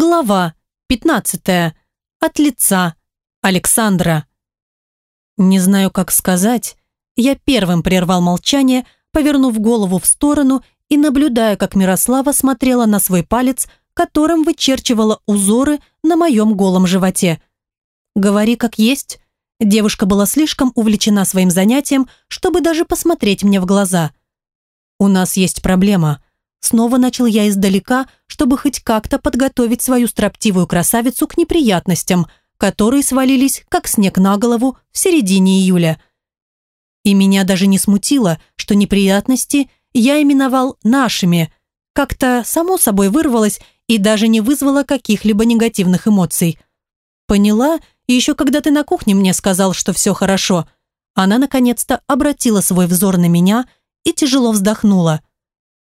Глава 15. От лица Александра. Не знаю, как сказать. Я первым прервал молчание, повернув голову в сторону и наблюдая, как Мирослава смотрела на свой палец, которым вычерчивала узоры на моем голом животе. «Говори как есть». Девушка была слишком увлечена своим занятием, чтобы даже посмотреть мне в глаза. «У нас есть проблема», Снова начал я издалека, чтобы хоть как-то подготовить свою строптивую красавицу к неприятностям, которые свалились, как снег на голову, в середине июля. И меня даже не смутило, что неприятности я именовал нашими. Как-то само собой вырвалось и даже не вызвало каких-либо негативных эмоций. Поняла, еще когда ты на кухне мне сказал, что все хорошо. Она наконец-то обратила свой взор на меня и тяжело вздохнула –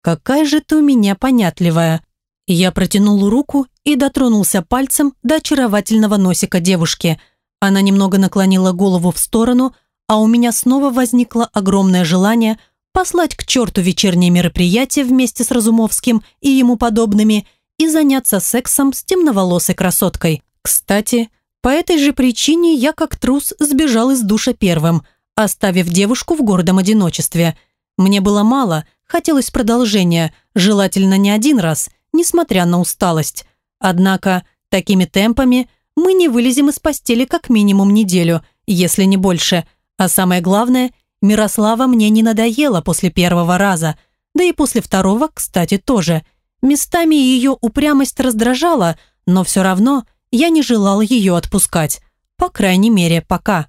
«Какая же ты у меня понятливая!» Я протянул руку и дотронулся пальцем до очаровательного носика девушки. Она немного наклонила голову в сторону, а у меня снова возникло огромное желание послать к черту вечернее мероприятие вместе с Разумовским и ему подобными и заняться сексом с темноволосой красоткой. Кстати, по этой же причине я как трус сбежал из душа первым, оставив девушку в гордом одиночестве. Мне было мало – Хотелось продолжения, желательно не один раз, несмотря на усталость. Однако, такими темпами мы не вылезем из постели как минимум неделю, если не больше. А самое главное, Мирослава мне не надоела после первого раза, да и после второго, кстати, тоже. Местами ее упрямость раздражала, но все равно я не желал ее отпускать. По крайней мере, пока.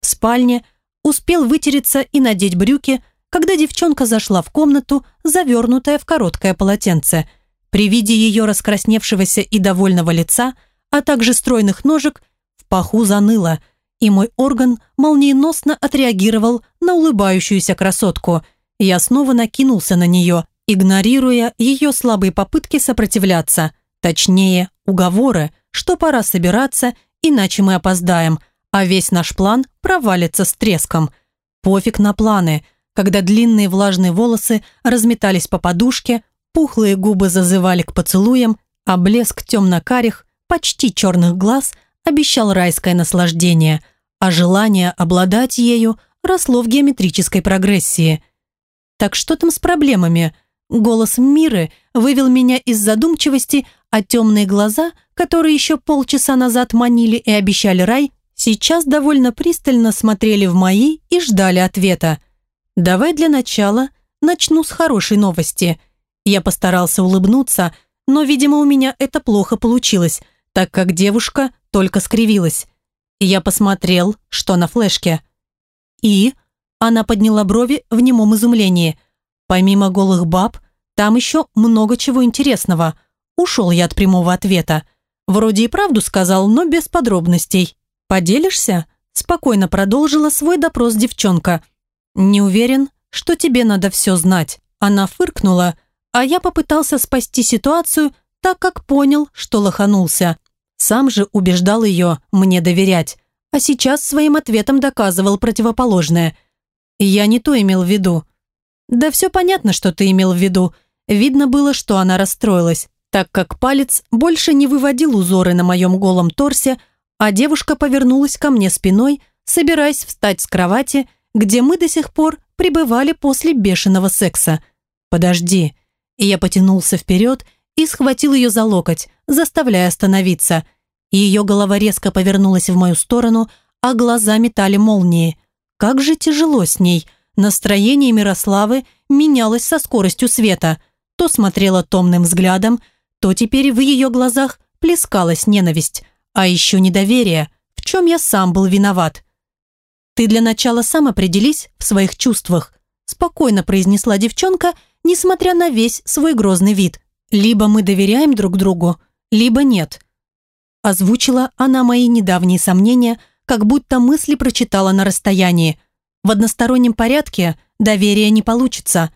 В спальне успел вытереться и надеть брюки, когда девчонка зашла в комнату, завернутая в короткое полотенце. При виде ее раскрасневшегося и довольного лица, а также стройных ножек, в паху заныло, и мой орган молниеносно отреагировал на улыбающуюся красотку. Я снова накинулся на нее, игнорируя ее слабые попытки сопротивляться, точнее, уговоры, что пора собираться, иначе мы опоздаем, а весь наш план провалится с треском. Пофиг на планы – когда длинные влажные волосы разметались по подушке, пухлые губы зазывали к поцелуям, а блеск темно-карих, почти черных глаз обещал райское наслаждение, а желание обладать ею росло в геометрической прогрессии. Так что там с проблемами? Голос Миры вывел меня из задумчивости, а темные глаза, которые еще полчаса назад манили и обещали рай, сейчас довольно пристально смотрели в мои и ждали ответа – Давай для начала начну с хорошей новости. Я постарался улыбнуться, но, видимо, у меня это плохо получилось, так как девушка только скривилась. Я посмотрел, что на флешке. И она подняла брови в немом изумлении. Помимо голых баб, там еще много чего интересного. Ушел я от прямого ответа. Вроде и правду сказал, но без подробностей. «Поделишься?» Спокойно продолжила свой допрос девчонка – «Не уверен, что тебе надо все знать». Она фыркнула, а я попытался спасти ситуацию, так как понял, что лоханулся. Сам же убеждал ее мне доверять, а сейчас своим ответом доказывал противоположное. Я не то имел в виду. Да все понятно, что ты имел в виду. Видно было, что она расстроилась, так как палец больше не выводил узоры на моем голом торсе, а девушка повернулась ко мне спиной, собираясь встать с кровати где мы до сих пор пребывали после бешеного секса. «Подожди». И я потянулся вперед и схватил ее за локоть, заставляя остановиться. Ее голова резко повернулась в мою сторону, а глаза метали молнии. Как же тяжело с ней. Настроение Мирославы менялось со скоростью света. То смотрела томным взглядом, то теперь в ее глазах плескалась ненависть, а еще недоверие, в чем я сам был виноват. «Ты для начала сам определись в своих чувствах», спокойно произнесла девчонка, несмотря на весь свой грозный вид. «Либо мы доверяем друг другу, либо нет». Озвучила она мои недавние сомнения, как будто мысли прочитала на расстоянии. В одностороннем порядке доверия не получится.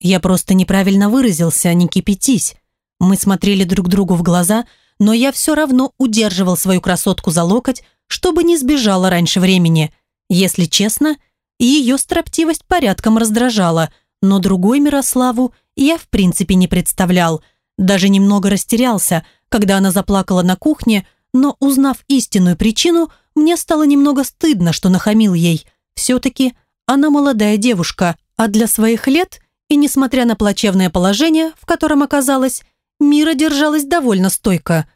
Я просто неправильно выразился, не кипятись. Мы смотрели друг другу в глаза, но я все равно удерживал свою красотку за локоть, чтобы не сбежала раньше времени. Если честно, ее строптивость порядком раздражала, но другой Мирославу я в принципе не представлял. Даже немного растерялся, когда она заплакала на кухне, но, узнав истинную причину, мне стало немного стыдно, что нахамил ей. Все-таки она молодая девушка, а для своих лет, и несмотря на плачевное положение, в котором оказалась, Мира держалась довольно стойко.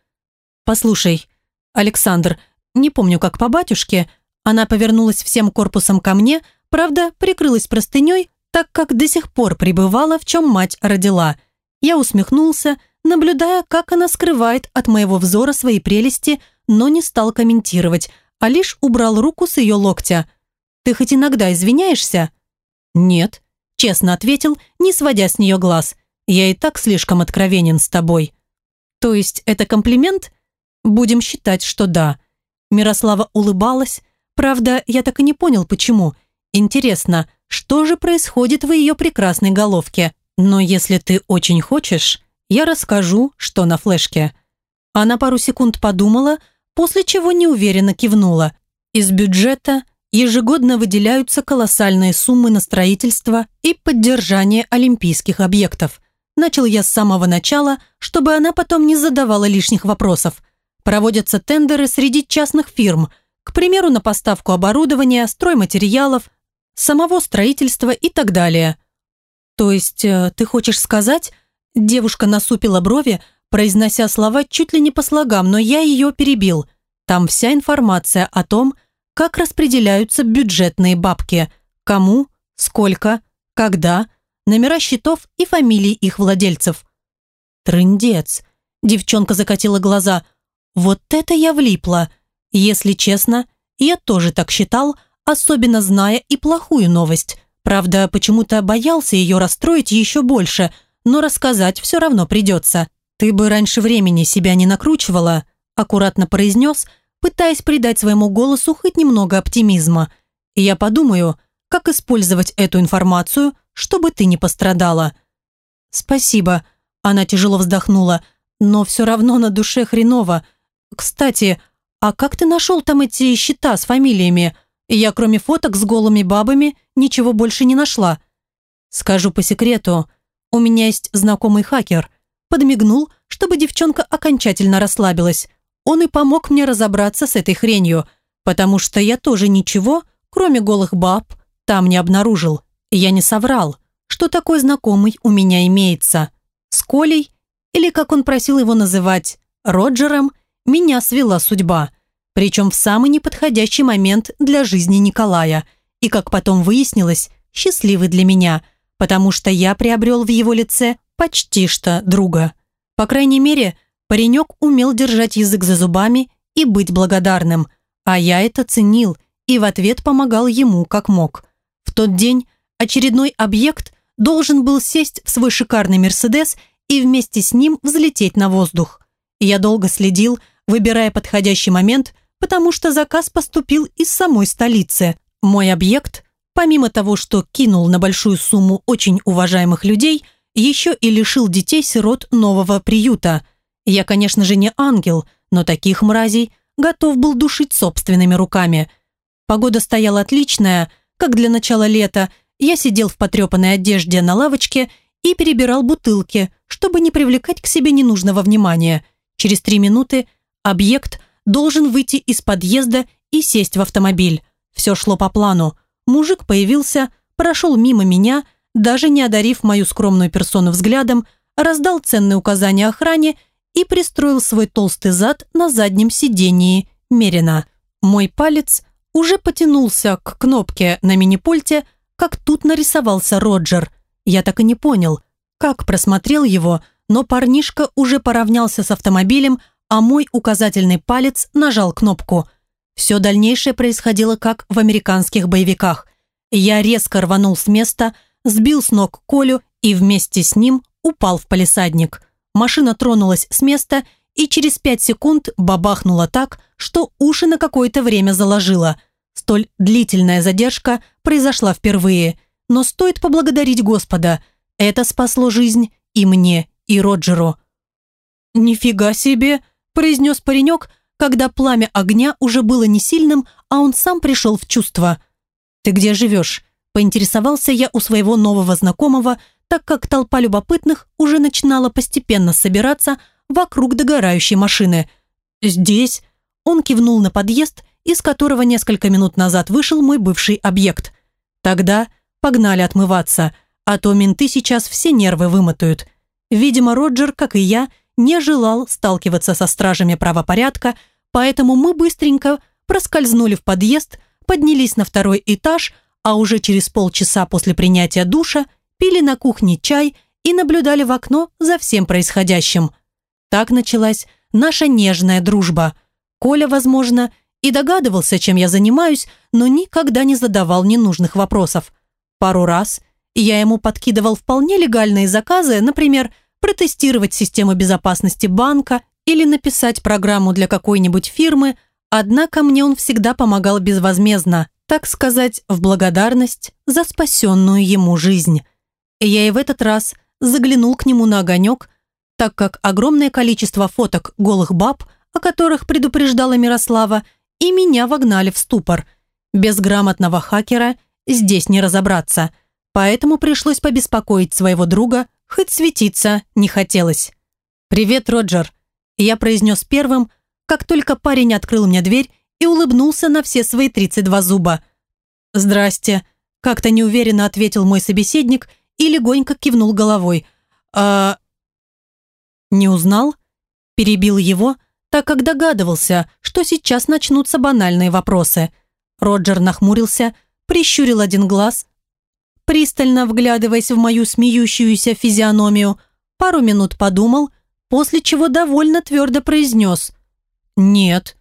«Послушай, Александр, не помню, как по батюшке, она повернулась всем корпусом ко мне, правда, прикрылась простыней, так как до сих пор пребывала, в чем мать родила. Я усмехнулся, наблюдая, как она скрывает от моего взора свои прелести, но не стал комментировать, а лишь убрал руку с ее локтя. «Ты хоть иногда извиняешься?» «Нет», – честно ответил, не сводя с нее глаз. «Я и так слишком откровенен с тобой». «То есть это комплимент?» «Будем считать, что да». Мирослава улыбалась. Правда, я так и не понял, почему. Интересно, что же происходит в ее прекрасной головке? Но если ты очень хочешь, я расскажу, что на флешке». Она пару секунд подумала, после чего неуверенно кивнула. Из бюджета ежегодно выделяются колоссальные суммы на строительство и поддержание олимпийских объектов. Начал я с самого начала, чтобы она потом не задавала лишних вопросов. Проводятся тендеры среди частных фирм, к примеру, на поставку оборудования, стройматериалов, самого строительства и так далее. То есть, э, ты хочешь сказать, Девушка насупила брови, произнося слова чуть ли не по слогам, но я ее перебил. Там вся информация о том, как распределяются бюджетные бабки, кому, сколько, когда, номера счетов и фамилии их владельцев. Трындец. Девчонка закатила глаза. Вот это я влипла. Если честно, я тоже так считал, особенно зная и плохую новость. Правда, почему-то боялся ее расстроить еще больше – но рассказать все равно придется. Ты бы раньше времени себя не накручивала», аккуратно произнес, пытаясь придать своему голосу хоть немного оптимизма. «Я подумаю, как использовать эту информацию, чтобы ты не пострадала». «Спасибо», она тяжело вздохнула, но все равно на душе хреново. «Кстати, а как ты нашел там эти счета с фамилиями? Я кроме фоток с голыми бабами ничего больше не нашла». «Скажу по секрету, у меня есть знакомый хакер. Подмигнул, чтобы девчонка окончательно расслабилась. Он и помог мне разобраться с этой хренью, потому что я тоже ничего, кроме голых баб, там не обнаружил. Я не соврал, что такой знакомый у меня имеется. С Колей, или как он просил его называть, Роджером, меня свела судьба. Причем в самый неподходящий момент для жизни Николая. И, как потом выяснилось, счастливый для меня – потому что я приобрел в его лице почти что друга. По крайней мере, паренек умел держать язык за зубами и быть благодарным, а я это ценил и в ответ помогал ему как мог. В тот день очередной объект должен был сесть в свой шикарный «Мерседес» и вместе с ним взлететь на воздух. Я долго следил, выбирая подходящий момент, потому что заказ поступил из самой столицы. Мой объект Помимо того, что кинул на большую сумму очень уважаемых людей, еще и лишил детей-сирот нового приюта. Я, конечно же, не ангел, но таких мразей готов был душить собственными руками. Погода стояла отличная, как для начала лета. Я сидел в потрепанной одежде на лавочке и перебирал бутылки, чтобы не привлекать к себе ненужного внимания. Через три минуты объект должен выйти из подъезда и сесть в автомобиль. Все шло по плану. Мужик появился, прошел мимо меня, даже не одарив мою скромную персону взглядом, раздал ценные указания охране и пристроил свой толстый зад на заднем сидении Мерина. Мой палец уже потянулся к кнопке на мини-пульте, как тут нарисовался Роджер. Я так и не понял, как просмотрел его, но парнишка уже поравнялся с автомобилем, а мой указательный палец нажал кнопку – все дальнейшее происходило как в американских боевиках. Я резко рванул с места, сбил с ног Колю и вместе с ним упал в палисадник. Машина тронулась с места и через пять секунд бабахнула так, что уши на какое-то время заложила. Столь длительная задержка произошла впервые, но стоит поблагодарить Господа. Это спасло жизнь и мне, и Роджеру. «Нифига себе!» – произнес паренек – когда пламя огня уже было не сильным, а он сам пришел в чувство. «Ты где живешь?» – поинтересовался я у своего нового знакомого, так как толпа любопытных уже начинала постепенно собираться вокруг догорающей машины. «Здесь?» Он кивнул на подъезд, из которого несколько минут назад вышел мой бывший объект. Тогда погнали отмываться, а то менты сейчас все нервы вымотают. Видимо, Роджер, как и я, не желал сталкиваться со стражами правопорядка, поэтому мы быстренько проскользнули в подъезд, поднялись на второй этаж, а уже через полчаса после принятия душа пили на кухне чай и наблюдали в окно за всем происходящим. Так началась наша нежная дружба. Коля, возможно, и догадывался, чем я занимаюсь, но никогда не задавал ненужных вопросов. Пару раз я ему подкидывал вполне легальные заказы, например, протестировать систему безопасности банка или написать программу для какой-нибудь фирмы, однако мне он всегда помогал безвозмездно, так сказать, в благодарность за спасенную ему жизнь. Я и в этот раз заглянул к нему на огонек, так как огромное количество фоток голых баб, о которых предупреждала Мирослава, и меня вогнали в ступор. Без грамотного хакера здесь не разобраться, поэтому пришлось побеспокоить своего друга, хоть светиться не хотелось. «Привет, Роджер», я произнес первым, как только парень открыл мне дверь и улыбнулся на все свои 32 зуба. «Здрасте», – как-то неуверенно ответил мой собеседник и легонько кивнул головой. «А...» «Не узнал?» – перебил его, так как догадывался, что сейчас начнутся банальные вопросы. Роджер нахмурился, прищурил один глаз, пристально вглядываясь в мою смеющуюся физиономию, пару минут подумал, после чего довольно твердо произнес «Нет».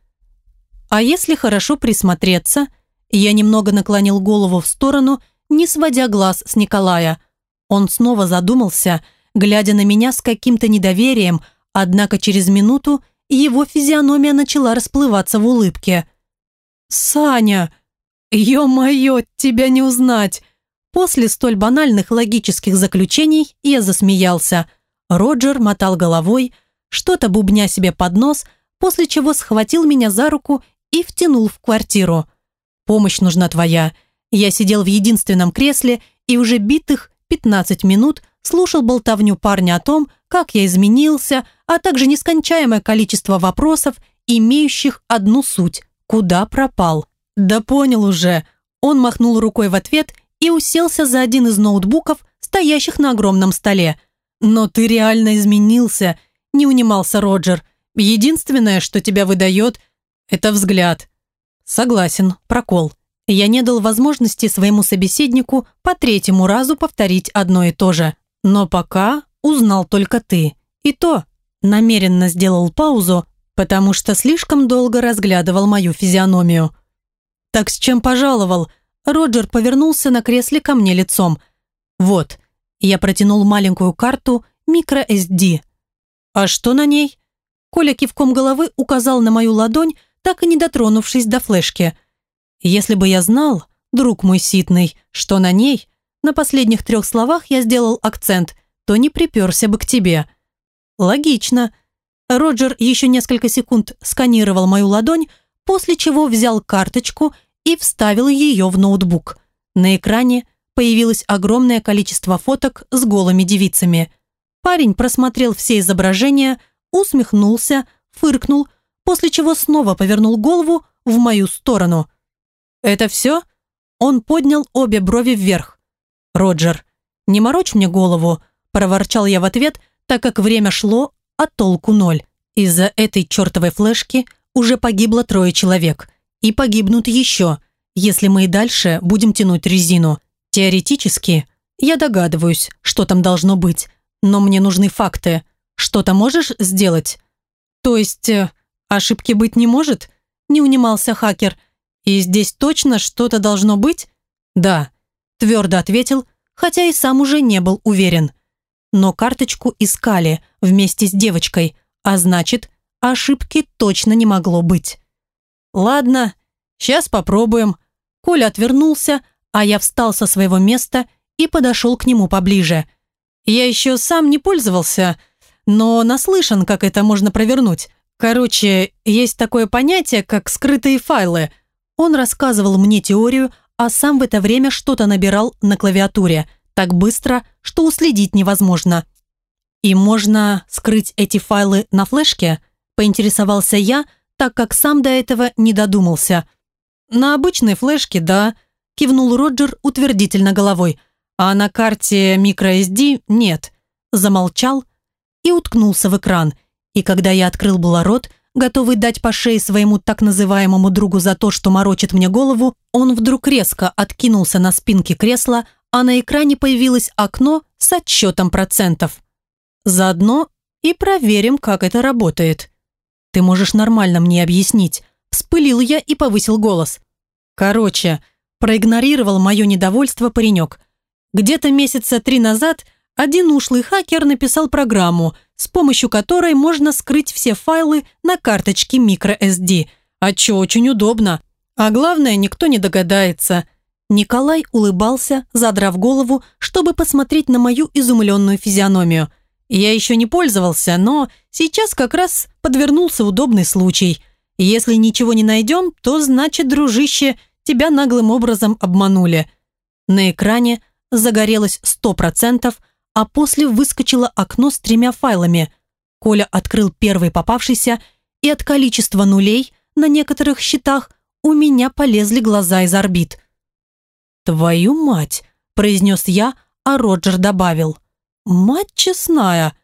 А если хорошо присмотреться, я немного наклонил голову в сторону, не сводя глаз с Николая. Он снова задумался, глядя на меня с каким-то недоверием, однако через минуту его физиономия начала расплываться в улыбке. «Саня! Ё-моё, тебя не узнать!» После столь банальных логических заключений я засмеялся. Роджер мотал головой, что-то бубня себе под нос, после чего схватил меня за руку и втянул в квартиру. «Помощь нужна твоя». Я сидел в единственном кресле и уже битых 15 минут слушал болтовню парня о том, как я изменился, а также нескончаемое количество вопросов, имеющих одну суть – куда пропал. «Да понял уже». Он махнул рукой в ответ и уселся за один из ноутбуков, стоящих на огромном столе. «Но ты реально изменился», – не унимался Роджер. «Единственное, что тебя выдает, это взгляд». «Согласен, прокол». Я не дал возможности своему собеседнику по третьему разу повторить одно и то же. Но пока узнал только ты. И то намеренно сделал паузу, потому что слишком долго разглядывал мою физиономию. «Так с чем пожаловал?» Роджер повернулся на кресле ко мне лицом. «Вот». Я протянул маленькую карту microSD. «А что на ней?» Коля кивком головы указал на мою ладонь, так и не дотронувшись до флешки. «Если бы я знал, друг мой ситный, что на ней, на последних трех словах я сделал акцент, то не приперся бы к тебе». «Логично». Роджер еще несколько секунд сканировал мою ладонь, после чего взял карточку и вставил ее в ноутбук. На экране появилось огромное количество фоток с голыми девицами. Парень просмотрел все изображения, усмехнулся, фыркнул, после чего снова повернул голову в мою сторону. «Это все?» Он поднял обе брови вверх. «Роджер, не морочь мне голову», – проворчал я в ответ, так как время шло, а толку ноль. Из-за этой чертовой флешки уже погибло трое человек. И погибнут еще, если мы и дальше будем тянуть резину. Теоретически, я догадываюсь, что там должно быть, но мне нужны факты. Что-то можешь сделать? То есть, э, ошибки быть не может? Не унимался хакер. И здесь точно что-то должно быть? Да, твердо ответил, хотя и сам уже не был уверен. Но карточку искали вместе с девочкой, а значит, ошибки точно не могло быть. «Ладно, сейчас попробуем». Коля отвернулся, а я встал со своего места и подошел к нему поближе. Я еще сам не пользовался, но наслышан, как это можно провернуть. Короче, есть такое понятие, как скрытые файлы. Он рассказывал мне теорию, а сам в это время что-то набирал на клавиатуре, так быстро, что уследить невозможно. «И можно скрыть эти файлы на флешке?» – поинтересовался я, так как сам до этого не додумался. «На обычной флешке, да», – кивнул Роджер утвердительно головой. «А на карте microSD нет». Замолчал и уткнулся в экран. И когда я открыл было рот, готовый дать по шее своему так называемому другу за то, что морочит мне голову, он вдруг резко откинулся на спинке кресла, а на экране появилось окно с отсчетом процентов. Заодно и проверим, как это работает. Ты можешь нормально мне объяснить. Вспылил я и повысил голос. Короче, проигнорировал мое недовольство паренек. Где-то месяца три назад один ушлый хакер написал программу, с помощью которой можно скрыть все файлы на карточке microSD. А чё, очень удобно. А главное, никто не догадается. Николай улыбался, задрав голову, чтобы посмотреть на мою изумленную физиономию – я еще не пользовался, но сейчас как раз подвернулся удобный случай. Если ничего не найдем, то значит, дружище, тебя наглым образом обманули. На экране загорелось сто процентов, а после выскочило окно с тремя файлами. Коля открыл первый попавшийся, и от количества нулей на некоторых счетах у меня полезли глаза из орбит. «Твою мать!» – произнес я, а Роджер добавил – «Мать честная!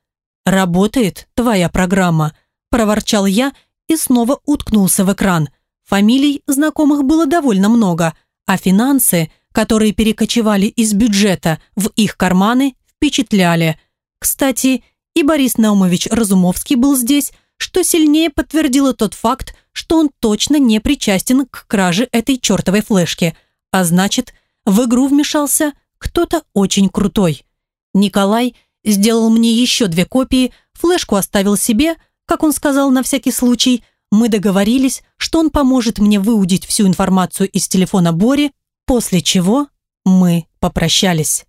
Работает твоя программа!» – проворчал я и снова уткнулся в экран. Фамилий знакомых было довольно много, а финансы, которые перекочевали из бюджета в их карманы, впечатляли. Кстати, и Борис Наумович Разумовский был здесь, что сильнее подтвердило тот факт, что он точно не причастен к краже этой чертовой флешки. А значит, в игру вмешался кто-то очень крутой. Николай сделал мне еще две копии, флешку оставил себе, как он сказал на всякий случай. Мы договорились, что он поможет мне выудить всю информацию из телефона Бори, после чего мы попрощались.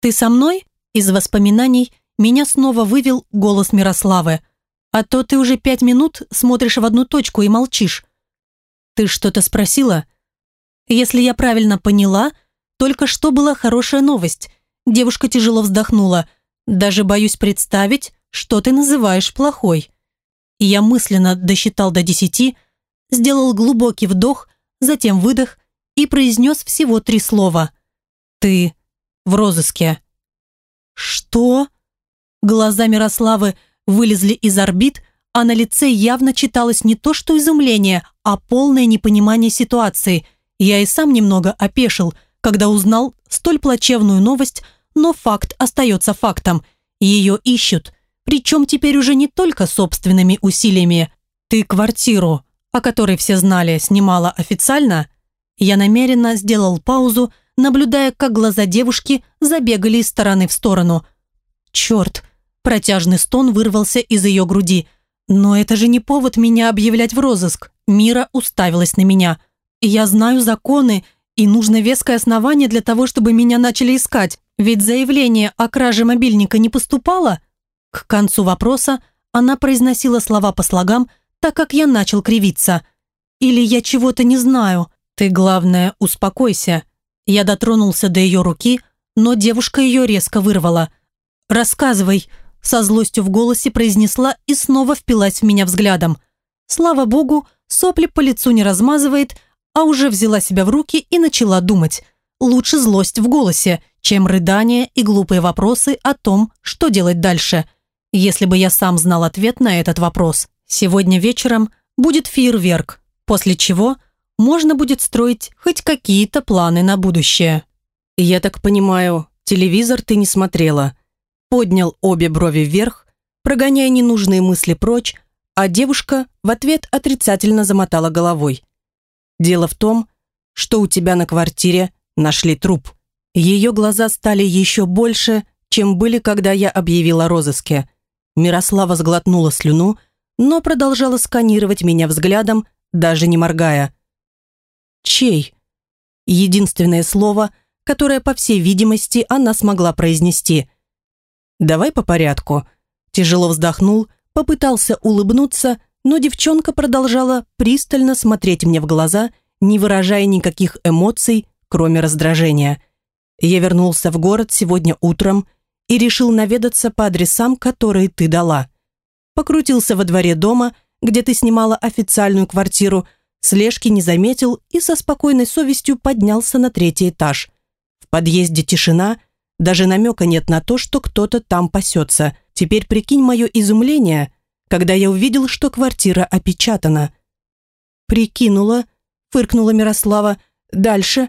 «Ты со мной?» Из воспоминаний меня снова вывел голос Мирославы. «А то ты уже пять минут смотришь в одну точку и молчишь». «Ты что-то спросила?» «Если я правильно поняла, только что была хорошая новость – Девушка тяжело вздохнула. «Даже боюсь представить, что ты называешь плохой». Я мысленно досчитал до десяти, сделал глубокий вдох, затем выдох и произнес всего три слова. «Ты в розыске». «Что?» Глаза Мирославы вылезли из орбит, а на лице явно читалось не то что изумление, а полное непонимание ситуации. Я и сам немного опешил, когда узнал столь плачевную новость но факт остается фактом. Ее ищут. Причем теперь уже не только собственными усилиями. Ты квартиру, о которой все знали, снимала официально? Я намеренно сделал паузу, наблюдая, как глаза девушки забегали из стороны в сторону. Черт, протяжный стон вырвался из ее груди. Но это же не повод меня объявлять в розыск. Мира уставилась на меня. Я знаю законы, и нужно веское основание для того, чтобы меня начали искать. Ведь заявление о краже мобильника не поступало? К концу вопроса она произносила слова по слогам, так как я начал кривиться. Или я чего-то не знаю. Ты, главное, успокойся. Я дотронулся до ее руки, но девушка ее резко вырвала. «Рассказывай», – со злостью в голосе произнесла и снова впилась в меня взглядом. Слава богу, сопли по лицу не размазывает, а уже взяла себя в руки и начала думать. Лучше злость в голосе – чем рыдания и глупые вопросы о том, что делать дальше. Если бы я сам знал ответ на этот вопрос, сегодня вечером будет фейерверк, после чего можно будет строить хоть какие-то планы на будущее. «Я так понимаю, телевизор ты не смотрела?» Поднял обе брови вверх, прогоняя ненужные мысли прочь, а девушка в ответ отрицательно замотала головой. «Дело в том, что у тебя на квартире нашли труп». Ее глаза стали еще больше, чем были, когда я объявила розыске. Мирослава сглотнула слюну, но продолжала сканировать меня взглядом, даже не моргая. «Чей?» Единственное слово, которое, по всей видимости, она смогла произнести. «Давай по порядку». Тяжело вздохнул, попытался улыбнуться, но девчонка продолжала пристально смотреть мне в глаза, не выражая никаких эмоций, кроме раздражения – я вернулся в город сегодня утром и решил наведаться по адресам, которые ты дала. Покрутился во дворе дома, где ты снимала официальную квартиру, слежки не заметил и со спокойной совестью поднялся на третий этаж. В подъезде тишина, даже намека нет на то, что кто-то там пасется. Теперь прикинь мое изумление, когда я увидел, что квартира опечатана. «Прикинула», — фыркнула Мирослава. «Дальше».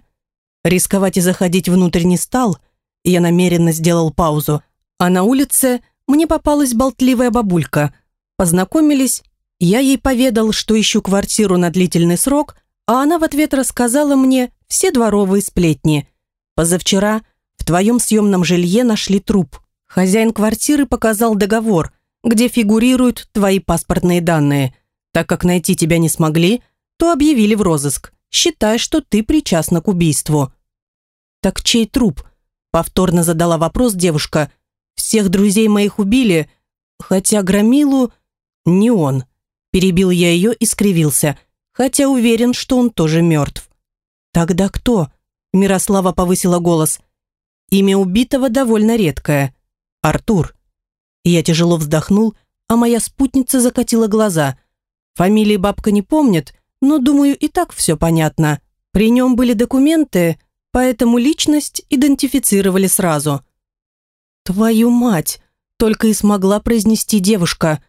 Рисковать и заходить внутрь не стал. Я намеренно сделал паузу. А на улице мне попалась болтливая бабулька. Познакомились, я ей поведал, что ищу квартиру на длительный срок, а она в ответ рассказала мне все дворовые сплетни. Позавчера в твоем съемном жилье нашли труп. Хозяин квартиры показал договор, где фигурируют твои паспортные данные. Так как найти тебя не смогли, то объявили в розыск, считая, что ты причастна к убийству. «Так чей труп?» – повторно задала вопрос девушка. «Всех друзей моих убили, хотя Громилу не он». Перебил я ее и скривился, хотя уверен, что он тоже мертв. «Тогда кто?» – Мирослава повысила голос. «Имя убитого довольно редкое. Артур». Я тяжело вздохнул, а моя спутница закатила глаза. Фамилии бабка не помнит, но, думаю, и так все понятно. При нем были документы, поэтому личность идентифицировали сразу. «Твою мать!» – только и смогла произнести девушка.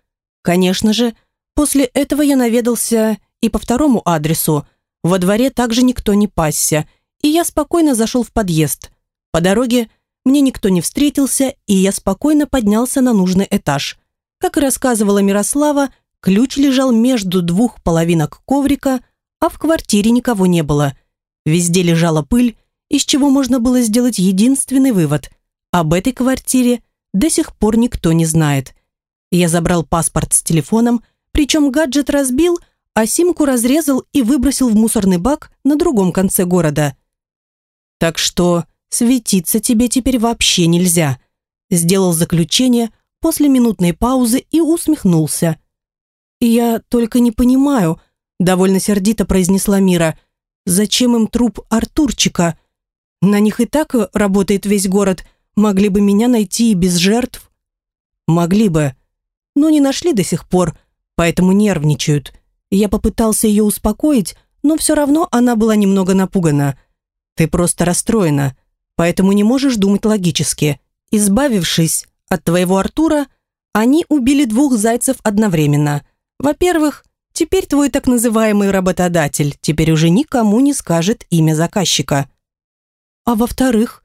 Конечно же, После этого я наведался и по второму адресу. Во дворе также никто не пасся, и я спокойно зашел в подъезд. По дороге мне никто не встретился, и я спокойно поднялся на нужный этаж. Как и рассказывала Мирослава, ключ лежал между двух половинок коврика, а в квартире никого не было. Везде лежала пыль, из чего можно было сделать единственный вывод. Об этой квартире до сих пор никто не знает. Я забрал паспорт с телефоном, причем гаджет разбил, а симку разрезал и выбросил в мусорный бак на другом конце города. Так что светиться тебе теперь вообще нельзя. Сделал заключение после минутной паузы и усмехнулся. «Я только не понимаю», — довольно сердито произнесла Мира, «зачем им труп Артурчика? На них и так работает весь город, могли бы меня найти и без жертв». «Могли бы, но не нашли до сих пор», поэтому нервничают. Я попытался ее успокоить, но все равно она была немного напугана. Ты просто расстроена, поэтому не можешь думать логически. Избавившись от твоего Артура, они убили двух зайцев одновременно. Во-первых, теперь твой так называемый работодатель теперь уже никому не скажет имя заказчика. А во-вторых,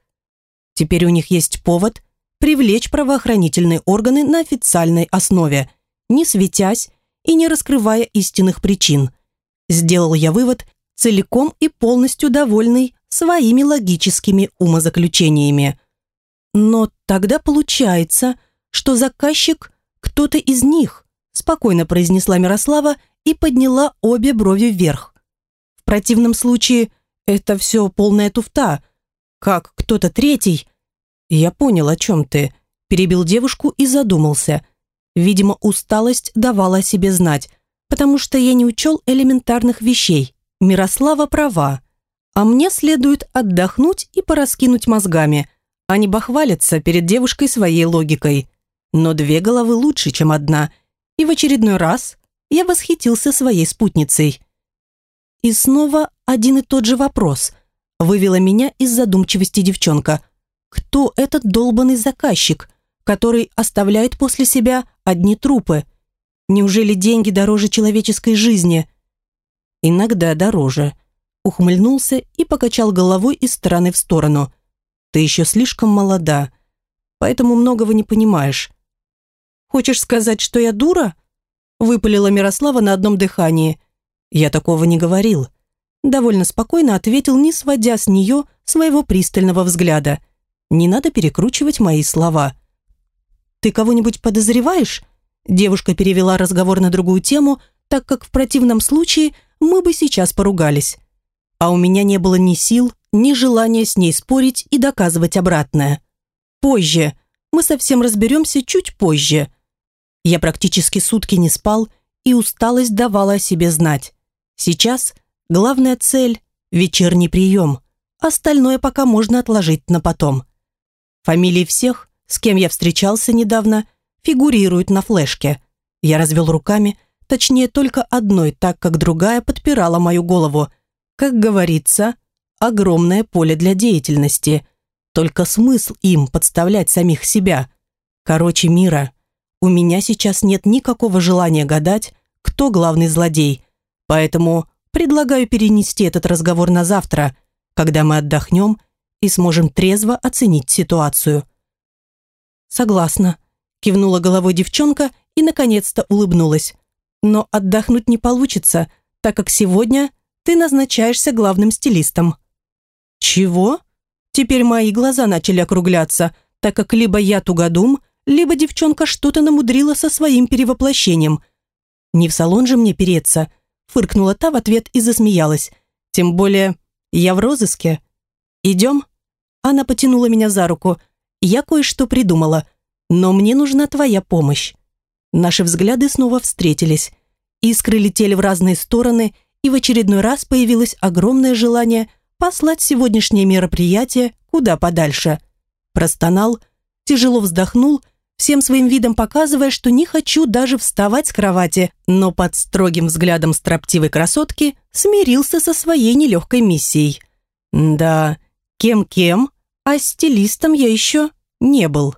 теперь у них есть повод привлечь правоохранительные органы на официальной основе, не светясь и не раскрывая истинных причин. Сделал я вывод, целиком и полностью довольный своими логическими умозаключениями. Но тогда получается, что заказчик кто-то из них, спокойно произнесла Мирослава и подняла обе брови вверх. В противном случае это все полная туфта. Как кто-то третий? Я понял, о чем ты. Перебил девушку и задумался – Видимо, усталость давала о себе знать, потому что я не учел элементарных вещей. Мирослава права. А мне следует отдохнуть и пораскинуть мозгами, а не бахвалиться перед девушкой своей логикой. Но две головы лучше, чем одна. И в очередной раз я восхитился своей спутницей. И снова один и тот же вопрос. Вывела меня из задумчивости девчонка. Кто этот долбанный заказчик, который оставляет после себя одни трупы. Неужели деньги дороже человеческой жизни? Иногда дороже. Ухмыльнулся и покачал головой из стороны в сторону. Ты еще слишком молода, поэтому многого не понимаешь. Хочешь сказать, что я дура? Выпалила Мирослава на одном дыхании. Я такого не говорил. Довольно спокойно ответил, не сводя с нее своего пристального взгляда. Не надо перекручивать мои слова. «Ты кого-нибудь подозреваешь?» Девушка перевела разговор на другую тему, так как в противном случае мы бы сейчас поругались. А у меня не было ни сил, ни желания с ней спорить и доказывать обратное. Позже. Мы совсем разберемся чуть позже. Я практически сутки не спал, и усталость давала о себе знать. Сейчас главная цель – вечерний прием. Остальное пока можно отложить на потом. Фамилии всех с кем я встречался недавно, фигурируют на флешке. Я развел руками, точнее только одной, так как другая подпирала мою голову. Как говорится, огромное поле для деятельности. Только смысл им подставлять самих себя. Короче, Мира, у меня сейчас нет никакого желания гадать, кто главный злодей, поэтому предлагаю перенести этот разговор на завтра, когда мы отдохнем и сможем трезво оценить ситуацию. «Согласна», – кивнула головой девчонка и, наконец-то, улыбнулась. «Но отдохнуть не получится, так как сегодня ты назначаешься главным стилистом». «Чего?» Теперь мои глаза начали округляться, так как либо я тугодум, либо девчонка что-то намудрила со своим перевоплощением. «Не в салон же мне переться», – фыркнула та в ответ и засмеялась. «Тем более я в розыске. Идем?» Она потянула меня за руку – я кое-что придумала, но мне нужна твоя помощь. Наши взгляды снова встретились. Искры летели в разные стороны, и в очередной раз появилось огромное желание послать сегодняшнее мероприятие куда подальше. Простонал, тяжело вздохнул, всем своим видом показывая, что не хочу даже вставать с кровати, но под строгим взглядом строптивой красотки смирился со своей нелегкой миссией. Да, кем-кем, а стилистом я еще не был.